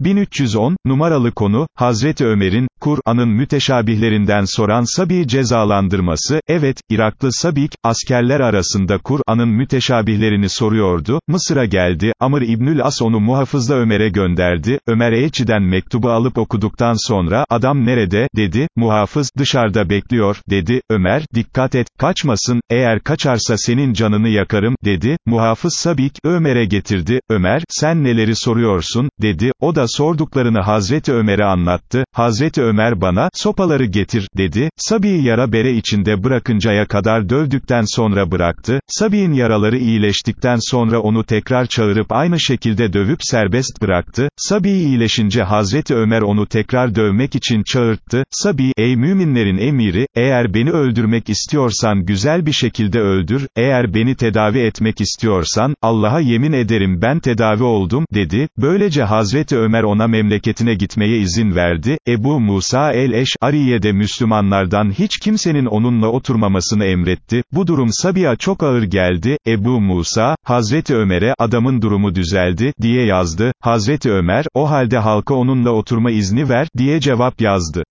1310, numaralı konu, Hazreti Ömer'in, Kur'an'ın müteşabihlerinden soran Sabi'yi cezalandırması, evet, Iraklı Sabik, askerler arasında Kur'an'ın müteşabihlerini soruyordu, Mısır'a geldi, Amr İbnül As onu muhafızla Ömer'e gönderdi, Ömer Eçi'den mektubu alıp okuduktan sonra, adam nerede, dedi, muhafız, dışarıda bekliyor, dedi, Ömer, dikkat et, kaçmasın, eğer kaçarsa senin canını yakarım, dedi, muhafız Sabik, Ömer'e getirdi, Ömer, sen neleri soruyorsun, dedi, o da sorduklarını Hazreti Ömer'e anlattı, Hazreti Ömer bana, sopaları getir, dedi, Sabi'yi yara bere içinde bırakıncaya kadar dövdükten sonra bıraktı, Sabi'nin yaraları iyileştikten sonra onu tekrar çağırıp aynı şekilde dövüp serbest bıraktı, Sabi iyileşince Hazreti Ömer onu tekrar dövmek için çağırttı, Sabi, ey müminlerin emiri, eğer beni öldürmek istiyorsan güzel bir şekilde öldür, eğer beni tedavi etmek istiyorsan, Allah'a yemin ederim ben tedavi oldum, dedi, böylece Hazreti Ömer ona memleketine gitmeye izin verdi, Ebu Musa el-Eş'ariye de Müslümanlardan hiç kimsenin onunla oturmamasını emretti, bu durum Sabiha çok ağır geldi, Ebu Musa, Hazreti Ömer'e, adamın durumu düzeldi, diye yazdı, Hazreti Ömer, o halde halka onunla oturma izni ver, diye cevap yazdı.